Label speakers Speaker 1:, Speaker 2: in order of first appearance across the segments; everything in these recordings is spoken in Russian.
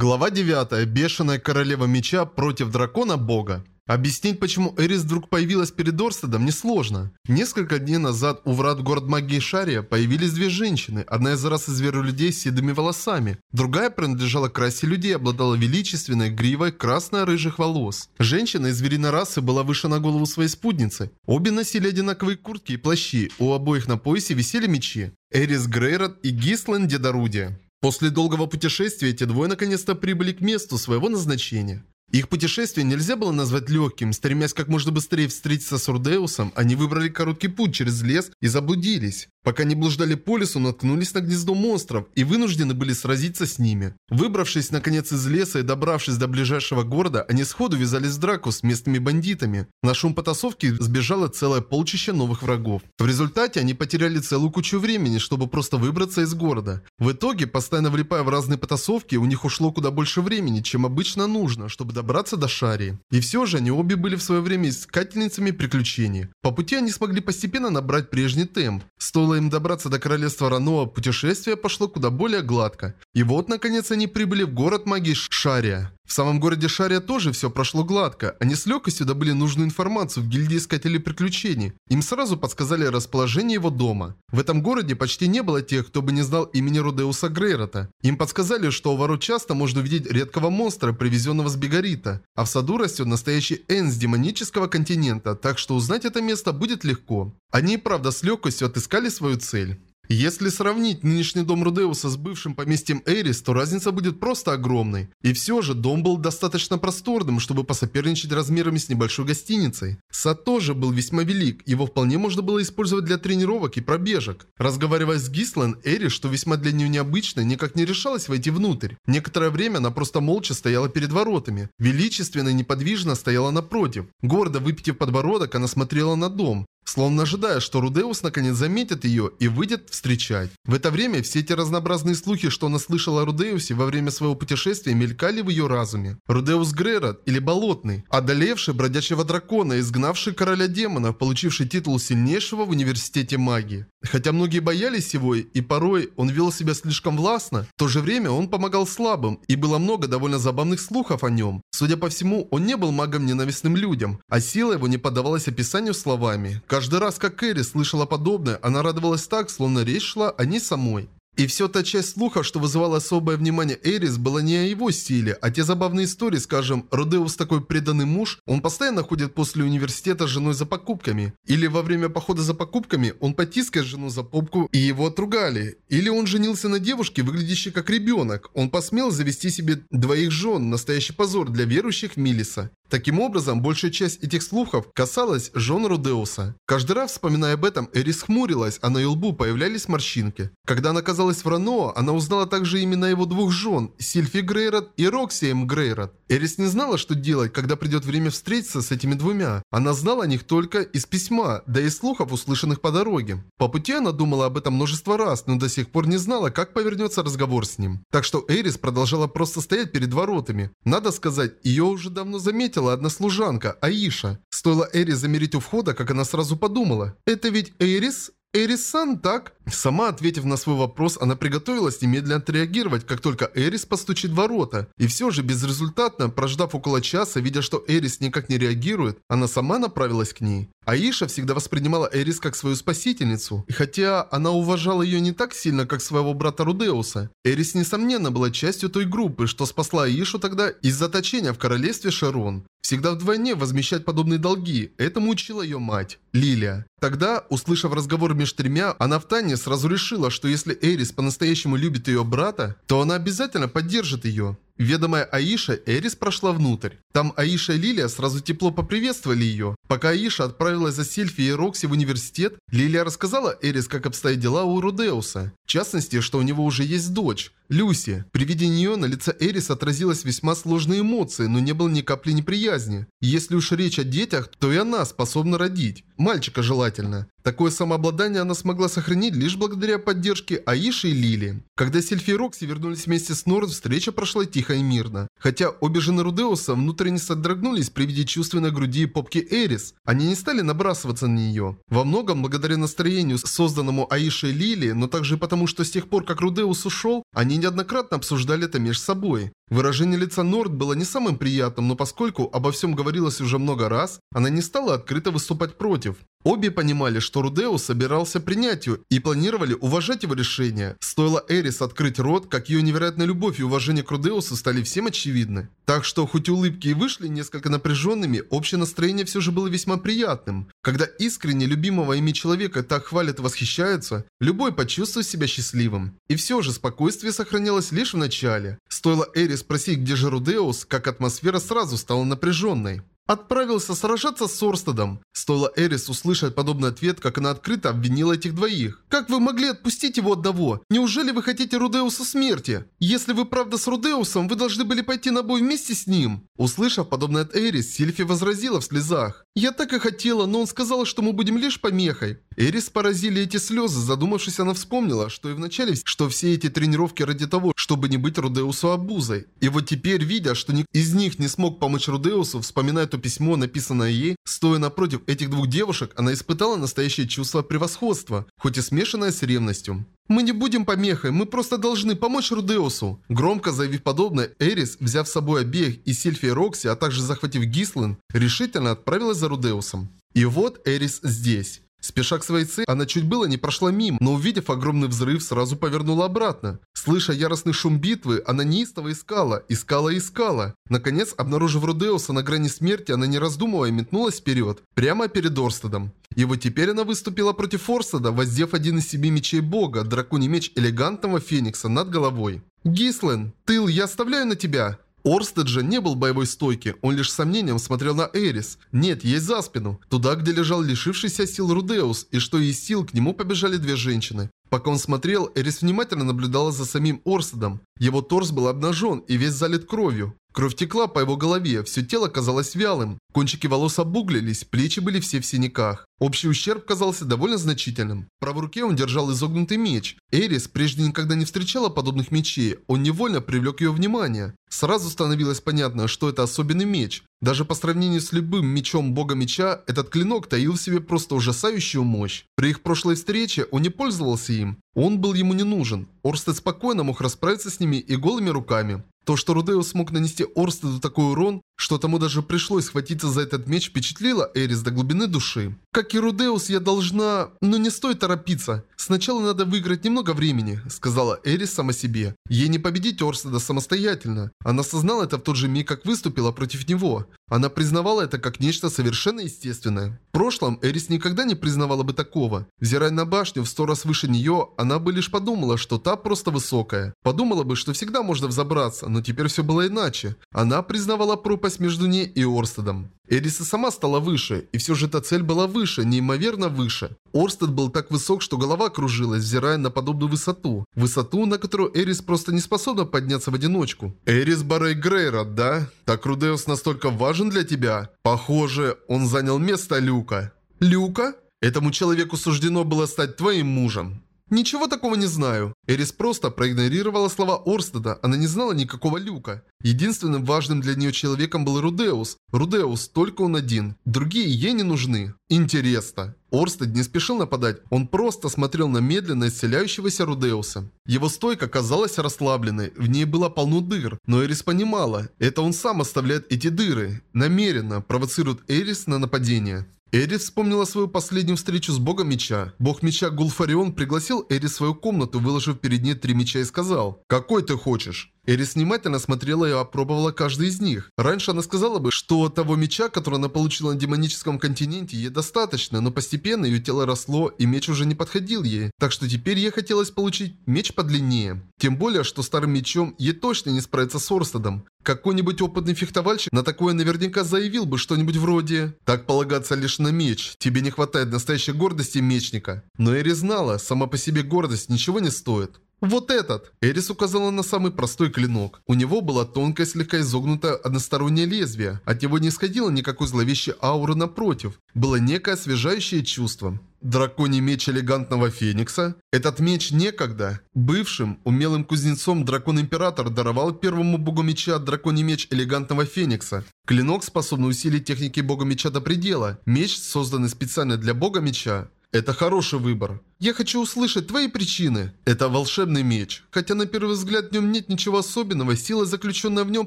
Speaker 1: Глава 9. Бешеная королева меча против дракона бога. Объяснить, почему Эрис вдруг появилась перед Орстедом, несложно. Несколько дней назад у врат город магии Шария появились две женщины. Одна из расы зверолюдей с седыми волосами. Другая принадлежала к расе людей, обладала величественной гривой красно-рыжих волос. Женщина из звериной расы была выше на голову своей спутницы. Обе носили одинаковые куртки и плащи. У обоих на поясе висели мечи. Эрис Грейрот и Гислен Дедарудия. После долгого путешествия эти двое наконец-то прибыли к месту своего назначения. Их путешествие нельзя было назвать легким. Стремясь как можно быстрее встретиться с Урдеусом, они выбрали короткий путь через лес и заблудились. Пока не блуждали по лесу, наткнулись на гнездо монстров и вынуждены были сразиться с ними. Выбравшись наконец из леса и добравшись до ближайшего города, они сходу ввязались в драку с местными бандитами. На шум потасовки сбежало целое полчище новых врагов. В результате они потеряли целую кучу времени, чтобы просто выбраться из города. В итоге, постоянно влипая в разные потасовки, у них ушло куда больше времени, чем обычно нужно, чтобы добраться до Шарии. И все же они обе были в свое время искательницами приключений. По пути они смогли постепенно набрать прежний темп. Стоило им добраться до королевства Раноа, путешествие пошло куда более гладко. И вот, наконец, они прибыли в город магии Шария. В самом городе Шария тоже все прошло гладко. Они с легкостью добыли нужную информацию в гильдии Искателей Приключений. Им сразу подсказали расположение его дома. В этом городе почти не было тех, кто бы не знал имени Рудеуса Грейрота. Им подсказали, что у ворот часто можно увидеть редкого монстра, привезенного с Бегарита. А в саду растет настоящий Энн с демонического континента, так что узнать это место будет легко. Они и правда с легкостью отыскали свою цель. Если сравнить нынешний дом Рудеуса с бывшим поместьем Эрис, то разница будет просто огромной. И все же дом был достаточно просторным, чтобы посоперничать размерами с небольшой гостиницей. Сад тоже был весьма велик, его вполне можно было использовать для тренировок и пробежек. Разговаривая с Гислан, Эрис, что весьма для нее необычно, никак не решалась войти внутрь. Некоторое время она просто молча стояла перед воротами. Величественно и неподвижно стояла напротив. Гордо выпитив подбородок, она смотрела на дом словно ожидая, что Рудеус наконец заметит ее и выйдет встречать. В это время все эти разнообразные слухи, что она слышала о Рудеусе во время своего путешествия, мелькали в ее разуме. Рудеус Грейрот или Болотный, одолевший бродячего дракона, изгнавший короля демонов, получивший титул сильнейшего в университете магии. Хотя многие боялись его, и порой он вел себя слишком властно, в то же время он помогал слабым, и было много довольно забавных слухов о нем. Судя по всему, он не был магом ненавистным людям, а сила его не поддавалась описанию словами. Раз, как Кэрри слышала подобное, она радовалась так, словно речь шла о ней самой. И все та часть слухов, что вызывала особое внимание Эрис, была не о его стиле, а те забавные истории, скажем, Родеус такой преданный муж, он постоянно ходит после университета с женой за покупками. Или во время похода за покупками он потискает жену за попку и его отругали. Или он женился на девушке, выглядящей как ребенок. Он посмел завести себе двоих жен, настоящий позор для верующих Милиса. Таким образом, большая часть этих слухов касалась жен Рудеуса. Каждый раз, вспоминая об этом, Эрис хмурилась, а на ее лбу появлялись морщинки. Когда она оказалась в Раноа, она узнала также имена его двух жен, Сильфи Грейрот и Рокси М. Грейрот. Эрис не знала, что делать, когда придет время встретиться с этими двумя. Она знала о них только из письма, да и слухов, услышанных по дороге. По пути она думала об этом множество раз, но до сих пор не знала, как повернется разговор с ним. Так что Эрис продолжала просто стоять перед воротами. Надо сказать, ее уже давно заметила, заметила одна служанка, Аиша. Стоило Эрис замерить у входа, как она сразу подумала. «Это ведь Эрис? Эрис-сан, так?» Сама ответив на свой вопрос, она приготовилась немедленно отреагировать, как только Эрис постучит в ворота. И все же безрезультатно, прождав около часа, видя, что Эрис никак не реагирует, она сама направилась к ней. Аиша всегда воспринимала Эрис как свою спасительницу. И хотя она уважала ее не так сильно, как своего брата Рудеуса, Эрис, несомненно, была частью той группы, что спасла Аишу тогда из заточения в королевстве Шарон. Всегда вдвойне возмещать подобные долги. Этому учила ее мать, Лилия. Тогда, услышав разговор между тремя, она в тайне сразу решила, что если Эрис по-настоящему любит ее брата, то она обязательно поддержит ее. Ведомая Аиша, Эрис прошла внутрь. Там Аиша и Лилия сразу тепло поприветствовали ее. Пока Аиша отправилась за Сильфи и Рокси в университет, Лилия рассказала Эрис, как обстоят дела у Рудеуса. В частности, что у него уже есть дочь, Люси. При виде нее на лице Эрис отразилась весьма сложные эмоции, но не было ни капли неприязни. если уж речь о детях, то и она способна родить. Мальчика желательно. Такое самообладание она смогла сохранить лишь благодаря поддержке Аиши и Лили. Когда Сильфи и Рокси вернулись вместе с Норд, встреча прошла тихо и мирно. Хотя обе жены Рудеуса внутренне содрогнулись при виде чувственной груди и попки Эрис, они не стали набрасываться на нее. Во многом благодаря настроению, созданному Аишей Лили, но также потому, что с тех пор, как Рудеус ушел, они неоднократно обсуждали это между собой. Выражение лица Норд было не самым приятным, но поскольку обо всем говорилось уже много раз, она не стала открыто выступать против. Обе понимали, что Рудеус собирался принять ее и планировали уважать его решение. Стоило Эрис открыть рот, как ее невероятная любовь и уважение к Рудеусу стали всем очевидны. Так что, хоть улыбки и вышли несколько напряженными, общее настроение все же было весьма приятным. Когда искренне любимого ими человека так хвалят и восхищаются, любой почувствует себя счастливым. И все же спокойствие сохранялось лишь в начале. Стоило Эрис спросить, где же Рудеус, как атмосфера сразу стала напряженной. Отправился сражаться с Орстедом. Стоило Эрис услышать подобный ответ, как она открыто обвинила этих двоих. Как вы могли отпустить его одного? Неужели вы хотите Рудеуса смерти? Если вы правда с Рудеусом, вы должны были пойти на бой вместе с ним. Услышав подобное от Эрис, Сильфи возразила в слезах. Я так и хотела, но он сказал, что мы будем лишь помехой. Эрис поразили эти слезы, задумавшись, она вспомнила, что и вначале, что все эти тренировки ради того, чтобы не быть Рудеусу обузой. И вот теперь, видя, что никто из них не смог помочь Рудеусу, вспоминая то письмо, написанное ей, стоя напротив этих двух девушек, она испытала настоящее чувство превосходства, хоть и смешанное с ревностью. «Мы не будем помехой, мы просто должны помочь Рудеусу!» Громко заявив подобное, Эрис, взяв с собой обеих и Сильфи и Рокси, а также захватив Гислен, решительно отправилась за Рудеусом. И вот Эрис здесь. Спеша к своей цели, она чуть было не прошла мимо, но увидев огромный взрыв, сразу повернула обратно. Слыша яростный шум битвы, она неистово искала, искала и искала. Наконец, обнаружив Рудеуса на грани смерти, она не раздумывая метнулась вперед, прямо перед Орстедом. И вот теперь она выступила против Орстеда, воздев один из семи мечей бога, драконий меч элегантного феникса над головой. «Гислен, тыл я оставляю на тебя!» Орстед же не был боевой стойки, он лишь с сомнением смотрел на Эрис. Нет, ей за спину. Туда, где лежал лишившийся сил Рудеус, и что из сил к нему побежали две женщины. Пока он смотрел, Эрис внимательно наблюдала за самим Орстедом. Его торс был обнажен и весь залит кровью. Кровь текла по его голове, все тело казалось вялым. Кончики волос обуглились, плечи были все в синяках. Общий ущерб казался довольно значительным. В правой руке он держал изогнутый меч. Эрис прежде никогда не встречала подобных мечей, он невольно привлек ее внимание. Сразу становилось понятно, что это особенный меч. Даже по сравнению с любым мечом бога меча, этот клинок таил в себе просто ужасающую мощь. При их прошлой встрече он не пользовался им. Он был ему не нужен. Орстед спокойно мог расправиться с ними и голыми руками. То, что Рудеус смог нанести Орстеду такой урон, что тому даже пришлось схватиться за этот меч, впечатлило Эрис до глубины души. Как и Рудеус, я должна... Но не стоит торопиться. Сначала надо выиграть немного времени, сказала Эрис сама себе. Ей не победить Орстеда самостоятельно. Она осознала это в тот же миг, как выступила против него. Она признавала это как нечто совершенно естественное. В прошлом Эрис никогда не признавала бы такого. Взирая на башню в сто раз выше нее, она бы лишь подумала, что та просто высокая. Подумала бы, что всегда можно взобраться, но теперь все было иначе. Она признавала пропасть между ней и Орстедом. Эрис и сама стала выше, и все же эта цель была выше, неимоверно выше. Орстед был так высок, что голова кружилась, взирая на подобную высоту. Высоту, на которую Эрис просто не способна подняться в одиночку. Эрис Барей Грейра, да? Так Рудеус настолько важен для тебя? Похоже, он занял место Люка. Люка? Этому человеку суждено было стать твоим мужем. «Ничего такого не знаю». Эрис просто проигнорировала слова Орстеда, она не знала никакого люка. Единственным важным для нее человеком был Рудеус. Рудеус, только он один. Другие ей не нужны. Интересно. Орстед не спешил нападать, он просто смотрел на медленно исцеляющегося Рудеуса. Его стойка казалась расслабленной, в ней было полно дыр, но Эрис понимала, это он сам оставляет эти дыры, намеренно провоцирует Эрис на нападение. Эрис вспомнила свою последнюю встречу с богом меча. Бог меча Гулфарион пригласил Эрис в свою комнату, выложив перед ней три меча и сказал «Какой ты хочешь?» Эрис внимательно смотрела и опробовала каждый из них. Раньше она сказала бы, что того меча, который она получила на демоническом континенте, ей достаточно, но постепенно ее тело росло, и меч уже не подходил ей. Так что теперь ей хотелось получить меч подлиннее. Тем более, что старым мечом ей точно не справиться с Орстедом. Какой-нибудь опытный фехтовальщик на такое наверняка заявил бы что-нибудь вроде «Так полагаться лишь на меч, тебе не хватает настоящей гордости мечника». Но Эри знала, сама по себе гордость ничего не стоит. «Вот этот!» Эрис указала на самый простой клинок. У него было тонкое, слегка изогнутое одностороннее лезвие. От него не исходило никакой зловещей ауры напротив. Было некое освежающее чувство. Драконий меч элегантного феникса? Этот меч некогда, бывшим, умелым кузнецом дракон-император даровал первому богу меча драконий меч элегантного феникса. Клинок способный усилить техники бога меча до предела. Меч, созданный специально для бога меча. Это хороший выбор. Я хочу услышать твои причины. Это волшебный меч. Хотя на первый взгляд в нем нет ничего особенного, сила, заключенная в нем,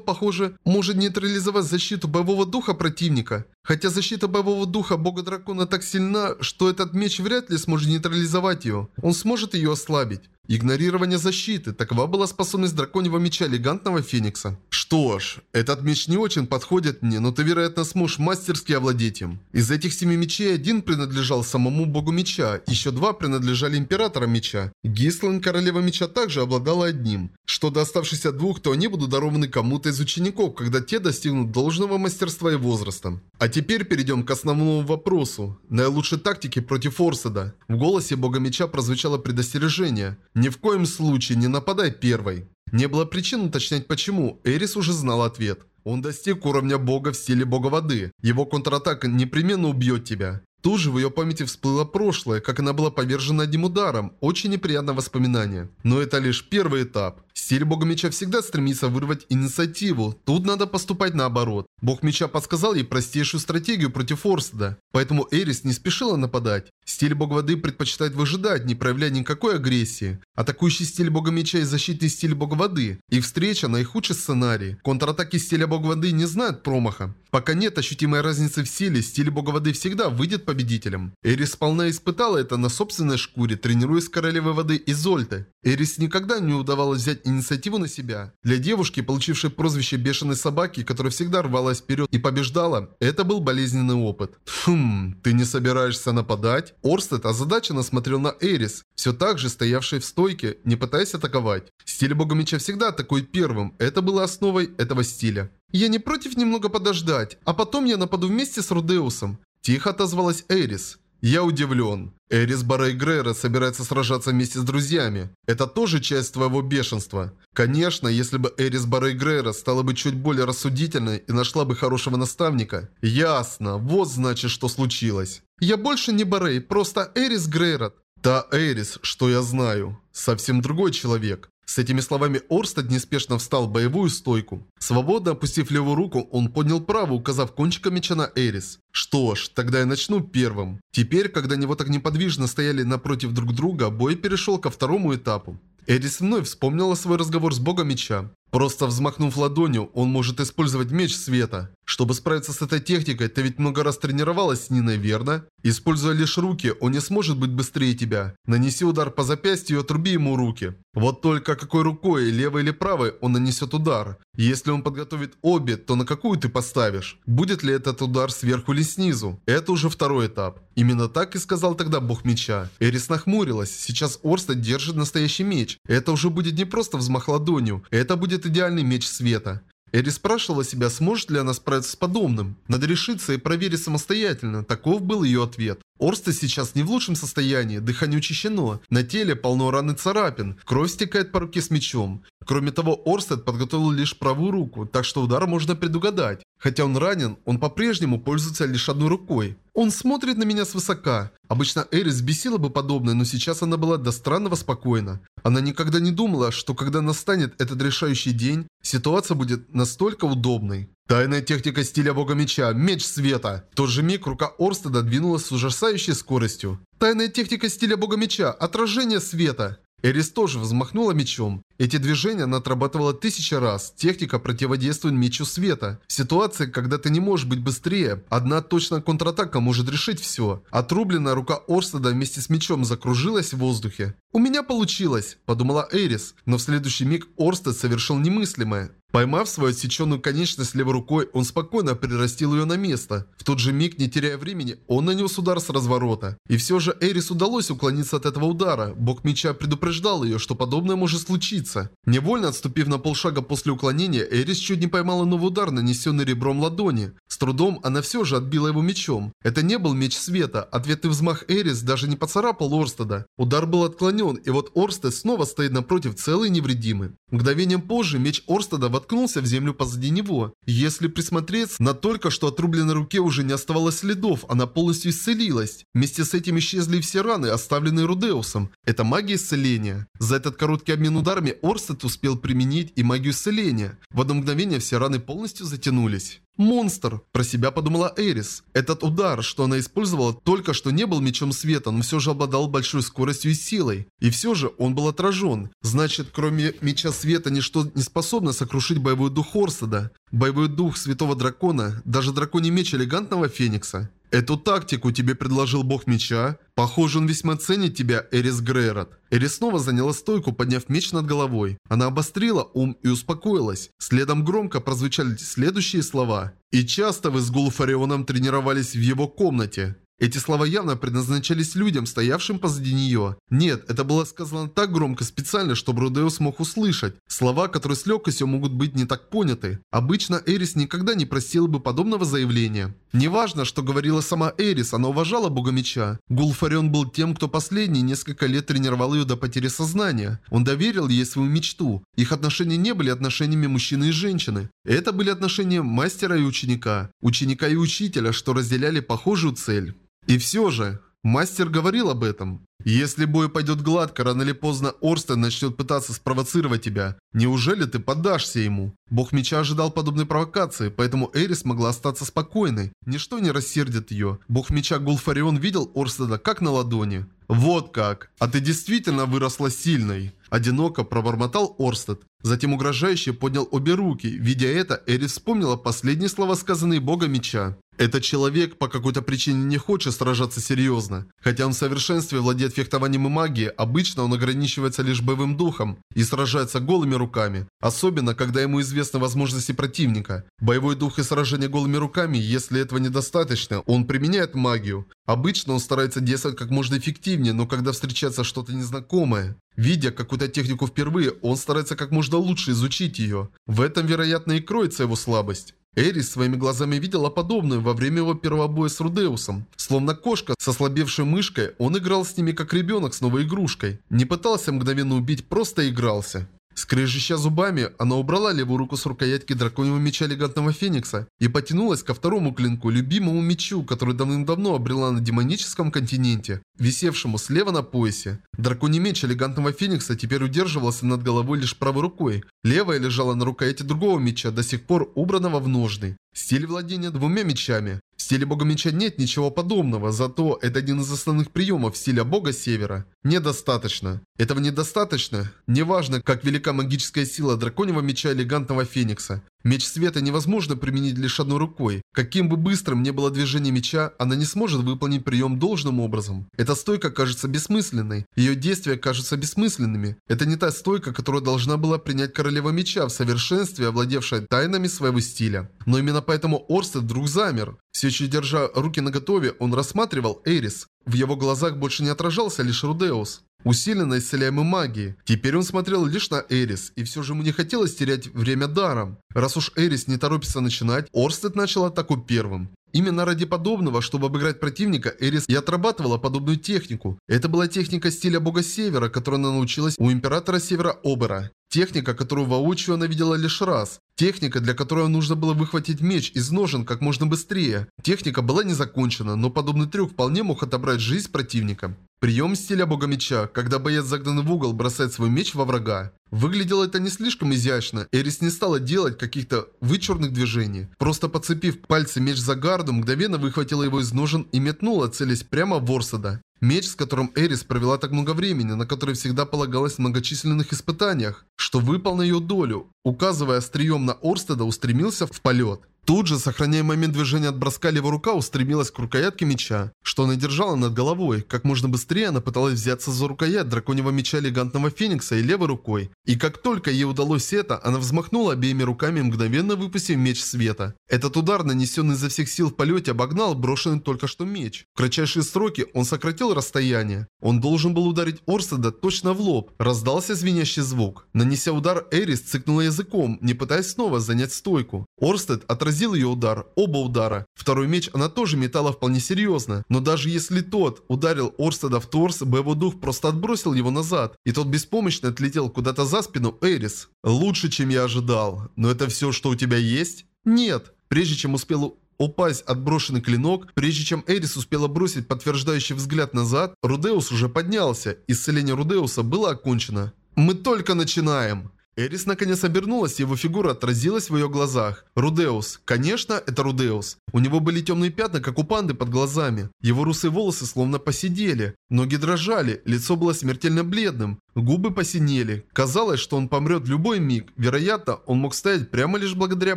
Speaker 1: похоже, может нейтрализовать защиту боевого духа противника. Хотя защита боевого духа бога-дракона так сильна, что этот меч вряд ли сможет нейтрализовать ее. Он сможет ее ослабить. Игнорирование защиты. Такова была способность драконьего меча элегантного феникса. Что ж, этот меч не очень подходит мне, но ты, вероятно, сможешь мастерски овладеть им. Из этих семи мечей один принадлежал самому богу меча, еще два принадлежали императорам меча. Гислан, королева меча, также обладала одним. Что до оставшихся двух, то они будут дарованы кому-то из учеников, когда те достигнут должного мастерства и возраста. А теперь перейдем к основному вопросу. Наилучшей тактике против Орседа. В голосе бога меча прозвучало предостережение. Ни в коем случае не нападай первой. Не было причин уточнять почему, Эрис уже знал ответ. Он достиг уровня бога в стиле бога воды. Его контратака непременно убьет тебя. Тут же в ее памяти всплыло прошлое, как она была повержена одним ударом. Очень неприятное воспоминание. Но это лишь первый этап. Стиль бога меча всегда стремится вырвать инициативу. Тут надо поступать наоборот. Бог меча подсказал ей простейшую стратегию против Орстеда. Поэтому Эрис не спешила нападать. Стиль бога воды предпочитает выжидать, не проявляя никакой агрессии. Атакующий стиль бога меча и защитный стиль бога воды. Их встреча наихудший сценарий. Контратаки стиля бога воды не знают промаха. Пока нет ощутимой разницы в силе, стиль бога воды всегда выйдет победителем. Эрис сполна испытала это на собственной шкуре, тренируясь с королевой воды Изольты. Эрис никогда не удавалось взять инициативу на себя. Для девушки, получившей прозвище бешеной собаки, которая всегда рвалась вперед и побеждала, это был болезненный опыт. Хм, ты не собираешься нападать? Орстед озадаченно смотрел на Эрис, все так же стоявшей в стойке, не пытаясь атаковать. Стиль бога меча всегда атакует первым, это было основой этого стиля. «Я не против немного подождать, а потом я нападу вместе с Рудеусом», – тихо отозвалась Эрис. «Я удивлен. Эрис Барей Грейра собирается сражаться вместе с друзьями. Это тоже часть твоего бешенства. Конечно, если бы Эрис Барей Грейра стала бы чуть более рассудительной и нашла бы хорошего наставника. Ясно. Вот значит, что случилось. Я больше не Барей, просто Эрис Грейрот. Та Эрис, что я знаю. Совсем другой человек. С этими словами Орстед неспешно встал в боевую стойку. Свободно опустив левую руку, он поднял правую, указав кончиком меча на Эрис. Что ж, тогда я начну первым. Теперь, когда они вот так неподвижно стояли напротив друг друга, бой перешел ко второму этапу. Эрис вновь вспомнила свой разговор с богом меча. Просто взмахнув ладонью, он может использовать меч света. Чтобы справиться с этой техникой, ты ведь много раз тренировалась с Ниной, верно? Используя лишь руки, он не сможет быть быстрее тебя. Нанеси удар по запястью и отруби ему руки. Вот только какой рукой, левой или правой, он нанесет удар. Если он подготовит обе, то на какую ты поставишь? Будет ли этот удар сверху или снизу? Это уже второй этап. Именно так и сказал тогда бог меча. Эрис нахмурилась. Сейчас Орста держит настоящий меч. Это уже будет не просто взмах ладонью. Это будет идеальный меч света. Эри спрашивала себя, сможет ли она справиться с подобным. Надо решиться и проверить самостоятельно. Таков был ее ответ. Орста сейчас не в лучшем состоянии, дыхание учащено, на теле полно ран и царапин, кровь стекает по руке с мечом. Кроме того, Орстед подготовил лишь правую руку, так что удар можно предугадать. Хотя он ранен, он по-прежнему пользуется лишь одной рукой. Он смотрит на меня свысока. Обычно Эрис бесила бы подобное, но сейчас она была до странного спокойна. Она никогда не думала, что когда настанет этот решающий день, ситуация будет настолько удобной. Тайная техника стиля бога меча, меч света. В тот же миг рука Орстеда двинулась с ужасающей скоростью. Тайная техника стиля бога меча, отражение света. Эрис тоже взмахнула мечом. Эти движения она отрабатывала тысячи раз. Техника противодействует мечу света. В ситуации, когда ты не можешь быть быстрее, одна точная контратака может решить все. Отрубленная рука Орстеда вместе с мечом закружилась в воздухе. «У меня получилось», – подумала Эрис. Но в следующий миг Орстед совершил немыслимое. Поймав свою отсеченную конечность левой рукой, он спокойно прирастил ее на место. В тот же миг, не теряя времени, он нанес удар с разворота. И все же Эрис удалось уклониться от этого удара. Бог меча предупреждал ее, что подобное может случиться. Невольно отступив на полшага после уклонения, Эрис чуть не поймала новый удар, нанесенный ребром ладони. С трудом она все же отбила его мечом. Это не был меч света. Ответный взмах Эрис даже не поцарапал Орстеда. Удар был отклонен, и вот Орстед снова стоит напротив целый и невредимый. Мгновением позже меч Орстеда воткнулся в землю позади него. Если присмотреться, на только что отрубленной руке уже не оставалось следов, она полностью исцелилась. Вместе с этим исчезли все раны, оставленные Рудеусом. Это магия исцеления. За этот короткий обмен ударами Орстед успел применить и магию исцеления. В одно мгновение все раны полностью затянулись. «Монстр!» – про себя подумала Эрис. Этот удар, что она использовала, только что не был мечом света, но все же обладал большой скоростью и силой. И все же он был отражен. Значит, кроме меча света, ничто не способно сокрушить боевой дух Орстеда. Боевой дух святого дракона, даже драконий меч элегантного феникса. Эту тактику тебе предложил бог меча? Похоже, он весьма ценит тебя, Эрис Грейрот. Эрис снова заняла стойку, подняв меч над головой. Она обострила ум и успокоилась. Следом громко прозвучали следующие слова. «И часто вы с Гулфарионом тренировались в его комнате. Эти слова явно предназначались людям, стоявшим позади нее. Нет, это было сказано так громко специально, чтобы Рудеус мог услышать. Слова, которые с легкостью могут быть не так поняты. Обычно Эрис никогда не просила бы подобного заявления. Неважно, что говорила сама Эрис, она уважала бога меча. Гулфарион был тем, кто последние несколько лет тренировал ее до потери сознания. Он доверил ей свою мечту. Их отношения не были отношениями мужчины и женщины. Это были отношения мастера и ученика. Ученика и учителя, что разделяли похожую цель. И все же, мастер говорил об этом. Если бой пойдет гладко, рано или поздно Орстен начнет пытаться спровоцировать тебя. Неужели ты поддашься ему? Бог меча ожидал подобной провокации, поэтому Эрис могла остаться спокойной. Ничто не рассердит ее. Бог меча Гулфарион видел Орстеда как на ладони. «Вот как! А ты действительно выросла сильной!» Одиноко пробормотал Орстед. Затем угрожающе поднял обе руки. Видя это, Эрис вспомнила последние слова, сказанные Бога Меча. Этот человек по какой-то причине не хочет сражаться серьезно. Хотя он в совершенстве владеет фехтованием и магией, обычно он ограничивается лишь боевым духом и сражается голыми руками. Особенно, когда ему известны возможности противника. Боевой дух и сражение голыми руками, если этого недостаточно, он применяет магию. Обычно он старается действовать как можно эффективнее, но когда встречается что-то незнакомое, видя какую-то технику впервые, он старается как можно лучше изучить ее. В этом, вероятно, и кроется его слабость. Эрис своими глазами видела подобное во время его первого боя с Рудеусом. Словно кошка со слабевшей мышкой, он играл с ними как ребенок с новой игрушкой. Не пытался мгновенно убить, просто игрался. Скрежеща зубами, она убрала левую руку с рукоятки драконьего меча элегантного феникса и потянулась ко второму клинку, любимому мечу, который давным-давно обрела на демоническом континенте, висевшему слева на поясе. Драконий меч элегантного феникса теперь удерживался над головой лишь правой рукой. Левая лежала на рукояти другого меча, до сих пор убранного в ножны. Стиль владения двумя мечами. В стиле бога меча нет ничего подобного, зато это один из основных приемов стиля бога севера. Недостаточно. Этого недостаточно. Неважно, как велика магическая сила драконьего меча элегантного феникса. Меч света невозможно применить лишь одной рукой. Каким бы быстрым ни было движение меча, она не сможет выполнить прием должным образом. Эта стойка кажется бессмысленной. Ее действия кажутся бессмысленными. Это не та стойка, которую должна была принять королева меча в совершенстве, овладевшая тайнами своего стиля. Но именно поэтому Орстед вдруг замер. Все еще держа руки наготове, он рассматривал Эрис. В его глазах больше не отражался лишь Рудеус усиленно исцеляемой магией. Теперь он смотрел лишь на Эрис, и все же ему не хотелось терять время даром. Раз уж Эрис не торопится начинать, Орстед начал атаку первым. Именно ради подобного, чтобы обыграть противника, Эрис и отрабатывала подобную технику. Это была техника стиля бога Севера, которую она научилась у императора Севера Обера. Техника, которую воочию она видела лишь раз. Техника, для которой нужно было выхватить меч из ножен как можно быстрее. Техника была не закончена, но подобный трюк вполне мог отобрать жизнь противника. Прием стиля бога меча, когда боец загнанный в угол бросает свой меч во врага. Выглядело это не слишком изящно. Эрис не стала делать каких-то вычурных движений. Просто подцепив пальцы меч за гарду, мгновенно выхватила его из ножен и метнула, целясь прямо в Ворсада. Меч, с которым Эрис провела так много времени, на который всегда полагалась в многочисленных испытаниях, что выпал на ее долю, указывая острием на Орстеда, устремился в полет. Тут же, сохраняя момент движения от броска, левая рука устремилась к рукоятке меча, что она держала над головой. Как можно быстрее она пыталась взяться за рукоять драконьего меча элегантного феникса и левой рукой. И как только ей удалось это, она взмахнула обеими руками, мгновенно выпустив меч света. Этот удар, нанесенный изо всех сил в полете, обогнал брошенный только что меч. В кратчайшие сроки он сократил расстояние. Он должен был ударить Орседа точно в лоб. Раздался звенящий звук. Нанеся удар, Эрис цыкнула языком, не пытаясь снова занять стойку. Орстед отразил отразил ее удар, оба удара. Второй меч она тоже метала вполне серьезно. Но даже если тот ударил Орстеда в торс, боевой дух просто отбросил его назад. И тот беспомощно отлетел куда-то за спину Эрис. Лучше, чем я ожидал. Но это все, что у тебя есть? Нет. Прежде чем успел упасть отброшенный клинок, прежде чем Эрис успела бросить подтверждающий взгляд назад, Рудеус уже поднялся. Исцеление Рудеуса было окончено. Мы только начинаем. Эрис наконец обернулась, его фигура отразилась в ее глазах. Рудеус. Конечно, это Рудеус. У него были темные пятна, как у панды под глазами. Его русые волосы словно посидели. Ноги дрожали, лицо было смертельно бледным. Губы посинели. Казалось, что он помрет в любой миг. Вероятно, он мог стоять прямо лишь благодаря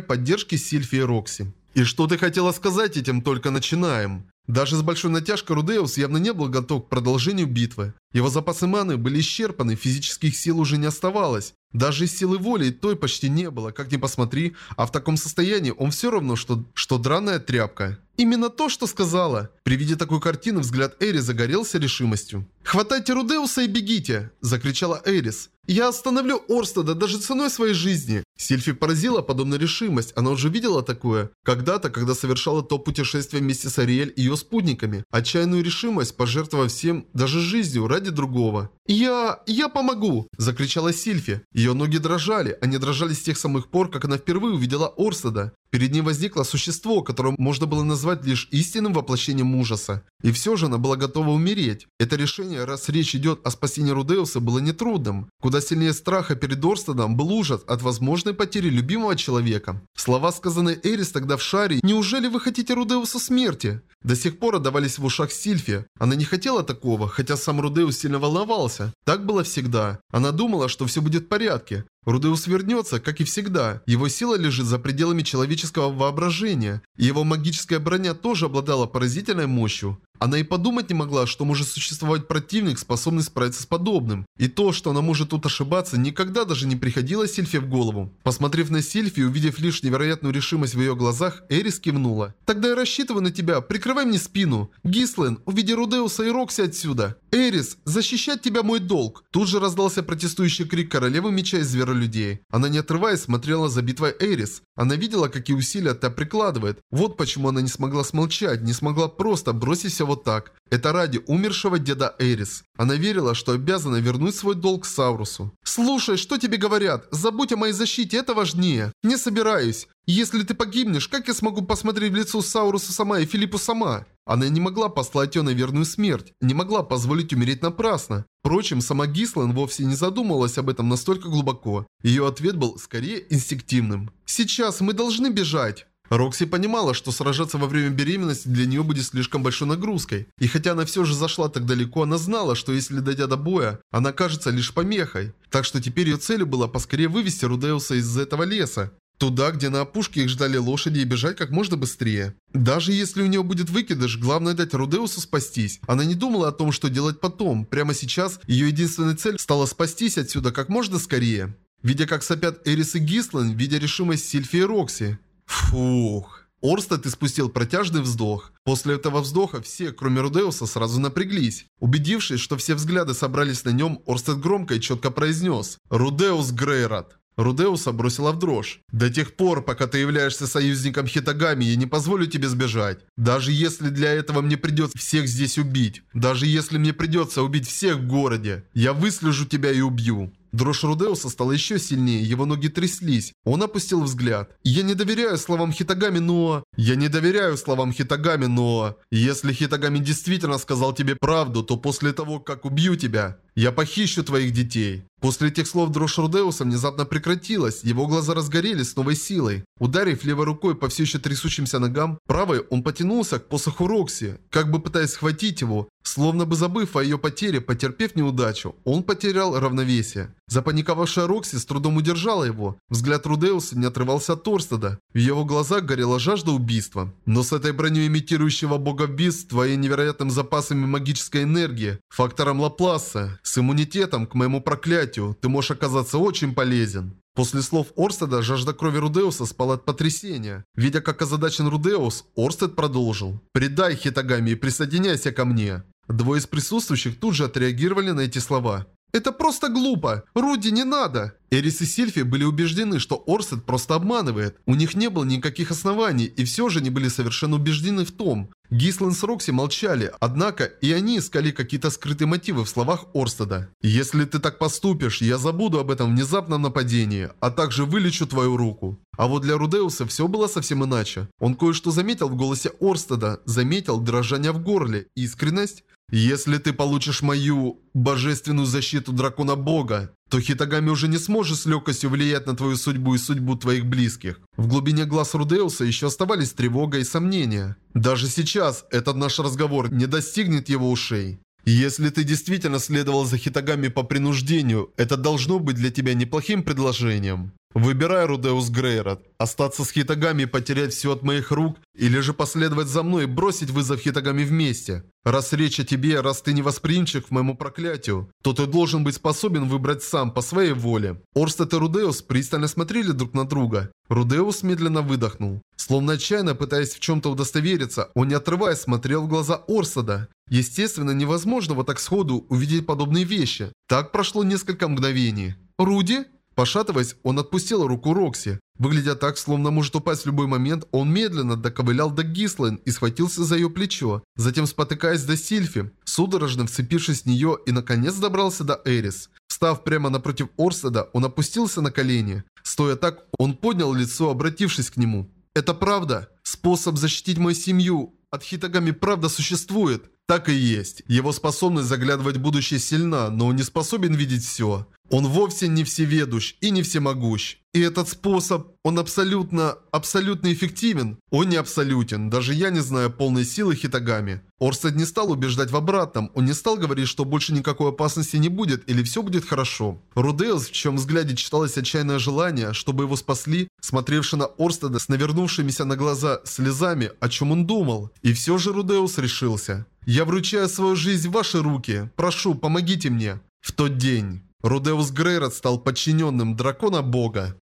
Speaker 1: поддержке Сильфи и Рокси. «И что ты хотела сказать этим «только начинаем»?» Даже с большой натяжкой Рудеус явно не был готов к продолжению битвы. Его запасы маны были исчерпаны, физических сил уже не оставалось. Даже силы воли той почти не было, как ни посмотри, а в таком состоянии он все равно, что, что драная тряпка. Именно то, что сказала. При виде такой картины взгляд Эри загорелся решимостью. «Хватайте Рудеуса и бегите!» – закричала Эрис. «Я остановлю Орстеда даже ценой своей жизни!» Сильфи поразила подобная решимость, она уже видела такое. Когда-то, когда совершала то путешествие вместе с Ариэль и ее спутниками. Отчаянную решимость, пожертвовав всем, даже жизнью, ради другого. «Я... я помогу!» – закричала Сильфи. Ее ноги дрожали, они дрожали с тех самых пор, как она впервые увидела Орстеда. Перед ней возникло существо, которое можно было назвать лишь истинным воплощением ужаса. И все же она была готова умереть. Это решение, раз речь идет о спасении Рудеуса, было нетрудным. Куда сильнее страха перед Орстедом был ужас от возможной потери любимого человека. Слова, сказанные Эрис тогда в шаре «Неужели вы хотите Рудеуса смерти?» До сих пор отдавались в ушах Сильфи. Она не хотела такого, хотя сам Рудеус сильно волновался. Так было всегда. Она думала, что все будет в порядке. Рудеус вернется, как и всегда. Его сила лежит за пределами человеческого воображения. И его магическая броня тоже обладала поразительной мощью. Она и подумать не могла, что может существовать противник, способный справиться с подобным. И то, что она может тут ошибаться, никогда даже не приходило Сильфе в голову. Посмотрев на Сильфи и увидев лишь невероятную решимость в ее глазах, Эрис кивнула. «Тогда я рассчитываю на тебя, прикрывай мне спину. Гислен, уведи Рудеуса и Рокси отсюда. Эрис, защищать тебя мой долг!» Тут же раздался протестующий крик королевы меча из зверолюдей. Она не отрываясь смотрела за битвой Эрис. Она видела, какие усилия та прикладывает. Вот почему она не смогла смолчать, не смогла просто бросить все вот так. Это ради умершего деда Эрис. Она верила, что обязана вернуть свой долг Саурусу. «Слушай, что тебе говорят? Забудь о моей защите, это важнее. Не собираюсь. Если ты погибнешь, как я смогу посмотреть в лицо Саурусу сама и Филиппу сама?» Она не могла послать ее на верную смерть, не могла позволить умереть напрасно. Впрочем, сама Гислан вовсе не задумывалась об этом настолько глубоко. Ее ответ был скорее инстинктивным. «Сейчас мы должны бежать!» Рокси понимала, что сражаться во время беременности для нее будет слишком большой нагрузкой. И хотя она все же зашла так далеко, она знала, что если дойдя до боя, она кажется лишь помехой. Так что теперь ее целью было поскорее вывести Рудеуса из этого леса. Туда, где на опушке их ждали лошади и бежать как можно быстрее. Даже если у нее будет выкидыш, главное дать Рудеусу спастись. Она не думала о том, что делать потом. Прямо сейчас ее единственной цель стала спастись отсюда как можно скорее. Видя, как сопят Эрис и Гислан, видя решимость Сильфи и Рокси. Фух. Орстед испустил протяжный вздох. После этого вздоха все, кроме Рудеуса, сразу напряглись. Убедившись, что все взгляды собрались на нем, Орстед громко и четко произнес «Рудеус Грейрат». Рудеуса бросила в дрожь. «До тех пор, пока ты являешься союзником Хитагами, я не позволю тебе сбежать. Даже если для этого мне придется всех здесь убить. Даже если мне придется убить всех в городе. Я выслежу тебя и убью». Дрожь Рудеуса стала еще сильнее, его ноги тряслись. Он опустил взгляд. «Я не доверяю словам Хитагами, но...» «Я не доверяю словам Хитагами, но...» «Если Хитагами действительно сказал тебе правду, то после того, как убью тебя, я похищу твоих детей». После этих слов дрожь Рудеуса внезапно прекратилась, его глаза разгорелись с новой силой. Ударив левой рукой по все еще трясущимся ногам, правой он потянулся к посоху Рокси, как бы пытаясь схватить его, словно бы забыв о ее потере, потерпев неудачу. Он потерял равновесие. Запаниковавшая Рокси с трудом удержала его. Взгляд Рудеуса не отрывался от Торстеда. В его глазах горела жажда убийства. Но с этой броней имитирующего бога убийства и невероятным запасами магической энергии, фактором Лапласа, с иммунитетом к моему проклятию, ты можешь оказаться очень полезен. После слов Орстеда жажда крови Рудеуса спала от потрясения. Видя, как озадачен Рудеус, Орстед продолжил. «Предай Хитагами и присоединяйся ко мне». Двое из присутствующих тут же отреагировали на эти слова. Это просто глупо. Руди, не надо. Эрис и Сильфи были убеждены, что Орсет просто обманывает. У них не было никаких оснований, и все же они были совершенно убеждены в том. Гислан с Рокси молчали, однако и они искали какие-то скрытые мотивы в словах Орстеда. «Если ты так поступишь, я забуду об этом внезапном нападении, а также вылечу твою руку». А вот для Рудеуса все было совсем иначе. Он кое-что заметил в голосе Орстеда, заметил дрожание в горле, искренность. «Если ты получишь мою божественную защиту дракона бога, то Хитагами уже не сможет с легкостью влиять на твою судьбу и судьбу твоих близких. В глубине глаз Рудеуса еще оставались тревога и сомнения. Даже сейчас этот наш разговор не достигнет его ушей. Если ты действительно следовал за Хитагами по принуждению, это должно быть для тебя неплохим предложением. Выбирай, Рудеус Грейрот, остаться с Хитагами и потерять все от моих рук, или же последовать за мной и бросить вызов Хитагами вместе. Раз речь о тебе, раз ты не восприимчив к моему проклятию, то ты должен быть способен выбрать сам по своей воле. Орстед и Рудеус пристально смотрели друг на друга. Рудеус медленно выдохнул. Словно отчаянно пытаясь в чем-то удостовериться, он не отрываясь смотрел в глаза Орстеда. Естественно, невозможно вот так сходу увидеть подобные вещи. Так прошло несколько мгновений. «Руди?» Пошатываясь, он отпустил руку Рокси. Выглядя так, словно может упасть в любой момент, он медленно доковылял до Гислен и схватился за ее плечо. Затем, спотыкаясь до Сильфи, судорожно вцепившись в нее и наконец добрался до Эрис. Встав прямо напротив Орседа, он опустился на колени. Стоя так, он поднял лицо, обратившись к нему. «Это правда? Способ защитить мою семью от Хитагами правда существует?» Так и есть. Его способность заглядывать в будущее сильна, но он не способен видеть все. Он вовсе не всеведущ и не всемогущ. И этот способ, он абсолютно, абсолютно эффективен. Он не абсолютен, даже я не знаю полной силы Хитагами. Орсет не стал убеждать в обратном, он не стал говорить, что больше никакой опасности не будет или все будет хорошо. Рудеус, в чем взгляде читалось отчаянное желание, чтобы его спасли, смотревший на Орстеда с навернувшимися на глаза слезами, о чем он думал. И все же Рудеус решился. «Я вручаю свою жизнь в ваши руки. Прошу, помогите мне». В тот день Рудеус Грейрот стал подчиненным дракона бога.